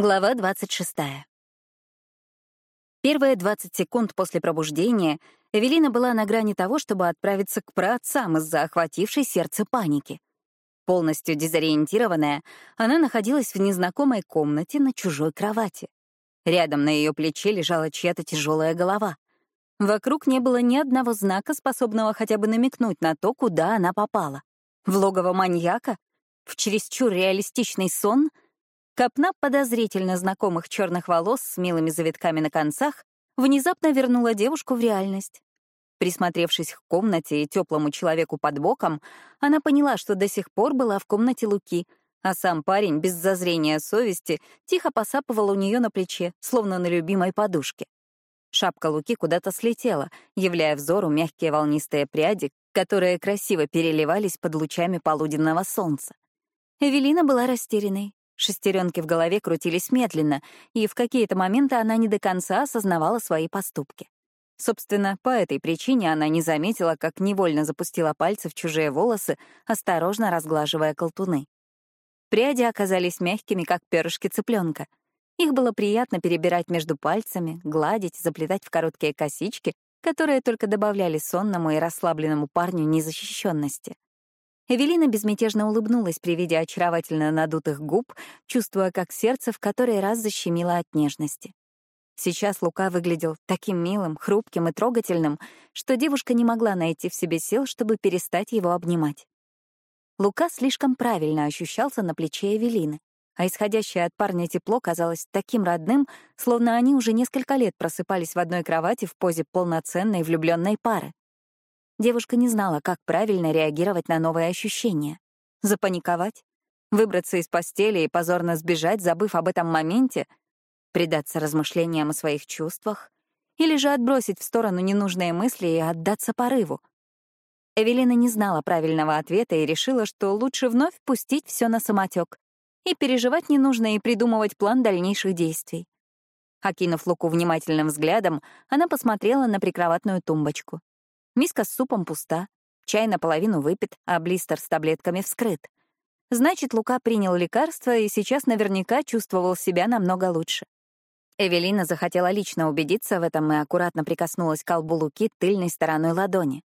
Глава 26. Первые 20 секунд после пробуждения Эвелина была на грани того, чтобы отправиться к праотцам из-за охватившей сердце паники. Полностью дезориентированная, она находилась в незнакомой комнате на чужой кровати. Рядом на ее плече лежала чья-то тяжелая голова. Вокруг не было ни одного знака, способного хотя бы намекнуть на то, куда она попала. В логово маньяка? В чересчур реалистичный сон — Копна подозрительно знакомых черных волос с милыми завитками на концах внезапно вернула девушку в реальность. Присмотревшись к комнате и теплому человеку под боком, она поняла, что до сих пор была в комнате Луки, а сам парень, без зазрения совести, тихо посапывал у нее на плече, словно на любимой подушке. Шапка Луки куда-то слетела, являя взору мягкие волнистые пряди, которые красиво переливались под лучами полуденного солнца. Эвелина была растерянной. Шестеренки в голове крутились медленно, и в какие-то моменты она не до конца осознавала свои поступки. Собственно, по этой причине она не заметила, как невольно запустила пальцы в чужие волосы, осторожно разглаживая колтуны. Пряди оказались мягкими, как перышки цыпленка. Их было приятно перебирать между пальцами, гладить, заплетать в короткие косички, которые только добавляли сонному и расслабленному парню незащищенности. Эвелина безмятежно улыбнулась при виде очаровательно надутых губ, чувствуя, как сердце в который раз защемило от нежности. Сейчас Лука выглядел таким милым, хрупким и трогательным, что девушка не могла найти в себе сил, чтобы перестать его обнимать. Лука слишком правильно ощущался на плече Эвелины, а исходящее от парня тепло казалось таким родным, словно они уже несколько лет просыпались в одной кровати в позе полноценной влюбленной пары. Девушка не знала, как правильно реагировать на новые ощущения. Запаниковать? Выбраться из постели и позорно сбежать, забыв об этом моменте? Предаться размышлениям о своих чувствах? Или же отбросить в сторону ненужные мысли и отдаться порыву? Эвелина не знала правильного ответа и решила, что лучше вновь пустить все на самотек. И переживать не нужно, и придумывать план дальнейших действий. Окинув Луку внимательным взглядом, она посмотрела на прикроватную тумбочку. Миска с супом пуста, чай наполовину выпит, а блистер с таблетками вскрыт. Значит, Лука принял лекарство и сейчас наверняка чувствовал себя намного лучше. Эвелина захотела лично убедиться в этом и аккуратно прикоснулась к колбу Луки тыльной стороной ладони.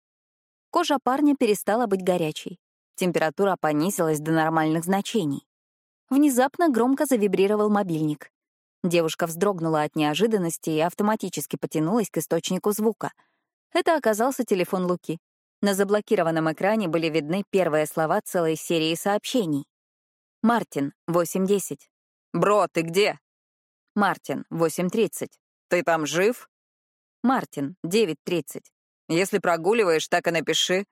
Кожа парня перестала быть горячей. Температура понизилась до нормальных значений. Внезапно громко завибрировал мобильник. Девушка вздрогнула от неожиданности и автоматически потянулась к источнику звука — это оказался телефон Луки. На заблокированном экране были видны первые слова целой серии сообщений. Мартин, 8.10. «Бро, ты где?» Мартин, 8.30. «Ты там жив?» Мартин, 9.30. «Если прогуливаешь, так и напиши».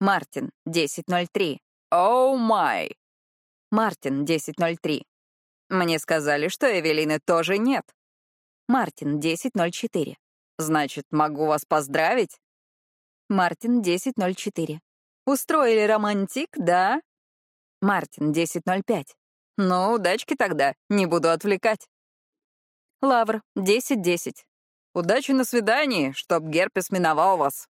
Мартин, 10.03. «Оу май!» Мартин, 10.03. «Мне сказали, что Эвелины тоже нет». Мартин, 10.04. Значит, могу вас поздравить? Мартин 10.04. Устроили романтик, да? Мартин 10.05. Ну, удачки тогда, не буду отвлекать. Лавр 10.10. Удачи на свидании, чтоб герпес миновал вас.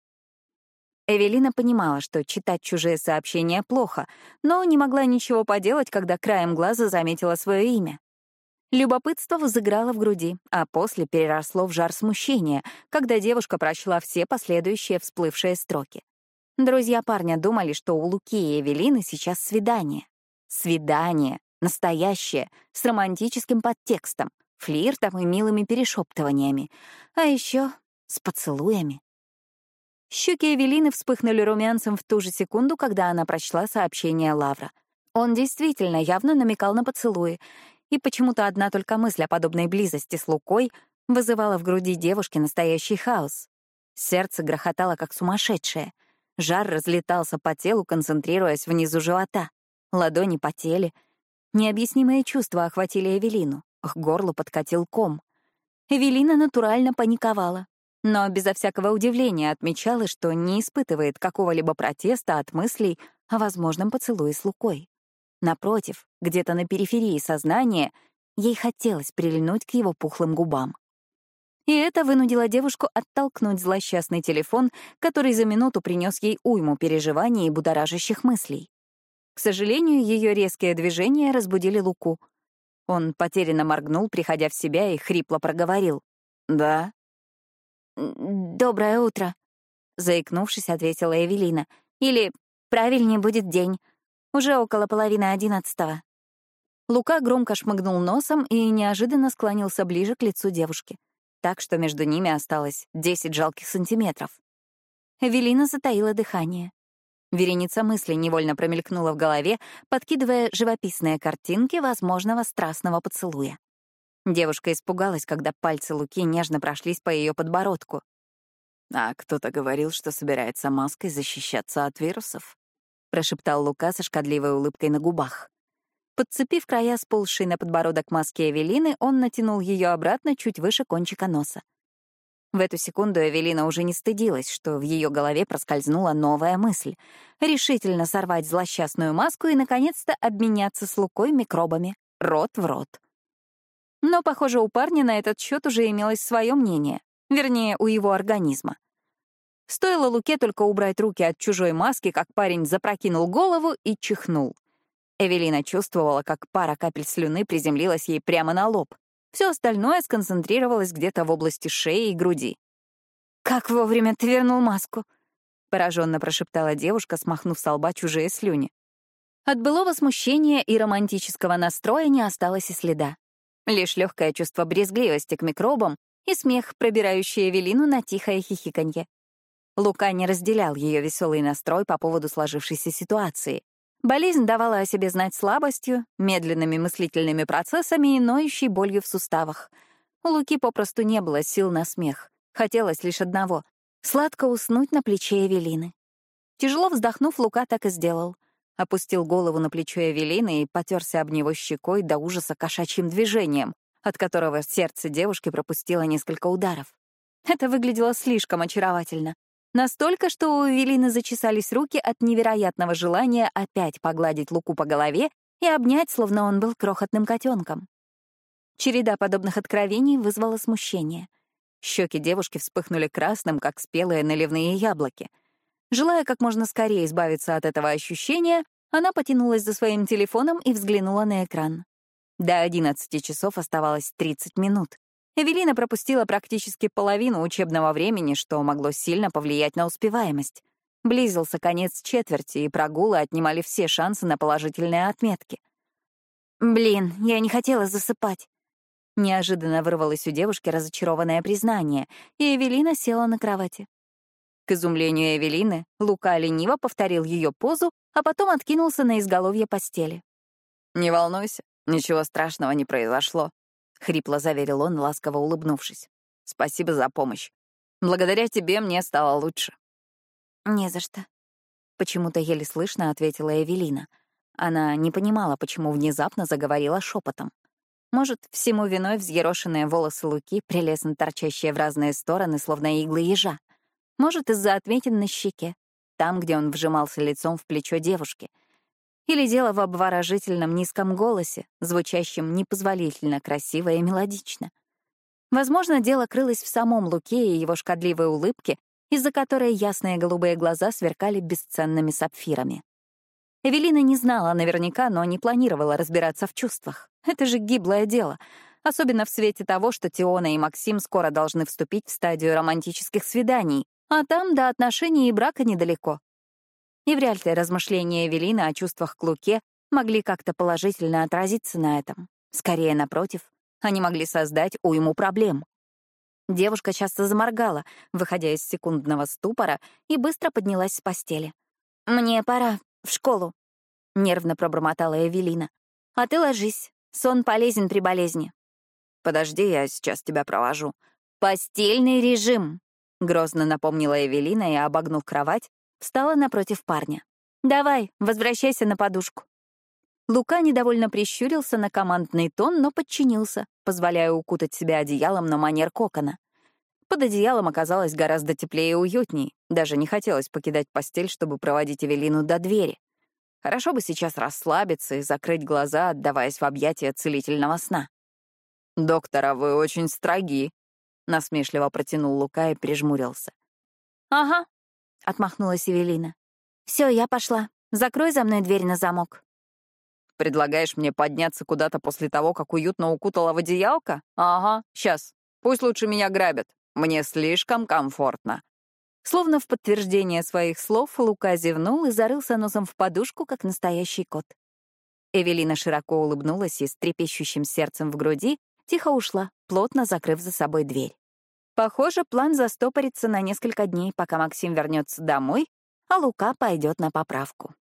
Эвелина понимала, что читать чужие сообщения плохо, но не могла ничего поделать, когда краем глаза заметила свое имя. Любопытство взыграло в груди, а после переросло в жар смущения, когда девушка прочла все последующие всплывшие строки. Друзья парня думали, что у Луки и Эвелины сейчас свидание. Свидание. Настоящее, с романтическим подтекстом, флиртом и милыми перешептываниями. А еще с поцелуями. Щеки Эвелины вспыхнули румянцем в ту же секунду, когда она прочла сообщение Лавра. Он действительно явно намекал на поцелуи, и почему-то одна только мысль о подобной близости с Лукой вызывала в груди девушки настоящий хаос. Сердце грохотало, как сумасшедшее. Жар разлетался по телу, концентрируясь внизу живота. Ладони потели. Необъяснимые чувства охватили Эвелину. К горлу подкатил ком. Эвелина натурально паниковала, но безо всякого удивления отмечала, что не испытывает какого-либо протеста от мыслей о возможном поцелуе с Лукой. Напротив, где-то на периферии сознания, ей хотелось прильнуть к его пухлым губам. И это вынудило девушку оттолкнуть злосчастный телефон, который за минуту принес ей уйму переживаний и будоражащих мыслей. К сожалению, ее резкие движения разбудили Луку. Он потерянно моргнул, приходя в себя, и хрипло проговорил. «Да?» «Доброе утро», — заикнувшись, ответила Эвелина. «Или правильнее будет день. Уже около половины одиннадцатого». Лука громко шмыгнул носом и неожиданно склонился ближе к лицу девушки, так что между ними осталось десять жалких сантиметров. Эвелина затаила дыхание. Вереница мыслей невольно промелькнула в голове, подкидывая живописные картинки возможного страстного поцелуя. Девушка испугалась, когда пальцы Луки нежно прошлись по ее подбородку. «А кто-то говорил, что собирается маской защищаться от вирусов», — прошептал Лука со шкодливой улыбкой на губах. Подцепив края сползшей на подбородок маски Эвелины, он натянул ее обратно чуть выше кончика носа. В эту секунду Эвелина уже не стыдилась, что в ее голове проскользнула новая мысль — решительно сорвать злосчастную маску и, наконец-то, обменяться с Лукой микробами, рот в рот. Но, похоже, у парня на этот счет уже имелось свое мнение, вернее, у его организма. Стоило Луке только убрать руки от чужой маски, как парень запрокинул голову и чихнул — Эвелина чувствовала, как пара капель слюны приземлилась ей прямо на лоб. Все остальное сконцентрировалось где-то в области шеи и груди. «Как вовремя ты вернул маску?» — пораженно прошептала девушка, смахнув с лба чужие слюни. От былого смущения и романтического настроя не осталось и следа. Лишь легкое чувство брезгливости к микробам и смех, пробирающий Эвелину на тихое хихиканье. Лука не разделял ее веселый настрой по поводу сложившейся ситуации. Болезнь давала о себе знать слабостью, медленными мыслительными процессами и ноющей болью в суставах. У Луки попросту не было сил на смех. Хотелось лишь одного — сладко уснуть на плече Эвелины. Тяжело вздохнув, Лука так и сделал. Опустил голову на плечо Эвелины и потерся об него щекой до ужаса кошачьим движением, от которого сердце девушки пропустило несколько ударов. Это выглядело слишком очаровательно. Настолько, что у Эвелины зачесались руки от невероятного желания опять погладить Луку по голове и обнять, словно он был крохотным котенком. Череда подобных откровений вызвала смущение. Щеки девушки вспыхнули красным, как спелые наливные яблоки. Желая как можно скорее избавиться от этого ощущения, она потянулась за своим телефоном и взглянула на экран. До 11 часов оставалось 30 минут. Эвелина пропустила практически половину учебного времени, что могло сильно повлиять на успеваемость. Близился конец четверти, и прогулы отнимали все шансы на положительные отметки. «Блин, я не хотела засыпать». Неожиданно вырвалось у девушки разочарованное признание, и Эвелина села на кровати. К изумлению Эвелины, Лука лениво повторил ее позу, а потом откинулся на изголовье постели. «Не волнуйся, ничего страшного не произошло. — хрипло заверил он, ласково улыбнувшись. «Спасибо за помощь. Благодаря тебе мне стало лучше». «Не за что», — почему-то еле слышно ответила Эвелина. Она не понимала, почему внезапно заговорила шепотом. Может, всему виной взъерошенные волосы Луки, прелестно торчащие в разные стороны, словно иглы ежа. Может, из-за отметин на щеке, там, где он вжимался лицом в плечо девушки — или дело в обворожительном низком голосе, звучащем непозволительно красиво и мелодично. Возможно, дело крылось в самом Луке и его шкодливой улыбке, из-за которой ясные голубые глаза сверкали бесценными сапфирами. Эвелина не знала наверняка, но не планировала разбираться в чувствах. Это же гиблое дело, особенно в свете того, что Теона и Максим скоро должны вступить в стадию романтических свиданий, а там до отношений и брака недалеко. И вряд ли размышления Эвелины о чувствах к Луке могли как-то положительно отразиться на этом. Скорее, напротив, они могли создать уйму проблем. Девушка часто заморгала, выходя из секундного ступора, и быстро поднялась с постели. «Мне пора, в школу», — нервно пробормотала Эвелина. «А ты ложись, сон полезен при болезни». «Подожди, я сейчас тебя провожу». «Постельный режим», — грозно напомнила Эвелина и, обогнув кровать, Встала напротив парня. «Давай, возвращайся на подушку». Лука недовольно прищурился на командный тон, но подчинился, позволяя укутать себя одеялом на манер кокона. Под одеялом оказалось гораздо теплее и уютней. Даже не хотелось покидать постель, чтобы проводить Эвелину до двери. Хорошо бы сейчас расслабиться и закрыть глаза, отдаваясь в объятия целительного сна. «Доктора, вы очень строги», — насмешливо протянул Лука и прижмурился. «Ага, отмахнулась Эвелина. Все, я пошла. Закрой за мной дверь на замок. Предлагаешь мне подняться куда-то после того, как уютно укутала в одеялко? Ага, сейчас. Пусть лучше меня грабят. Мне слишком комфортно. Словно в подтверждение своих слов, Лука зевнул и зарылся носом в подушку, как настоящий кот. Эвелина широко улыбнулась и с трепещущим сердцем в груди тихо ушла, плотно закрыв за собой дверь. Похоже, план застопорится на несколько дней, пока Максим вернется домой, а Лука пойдет на поправку.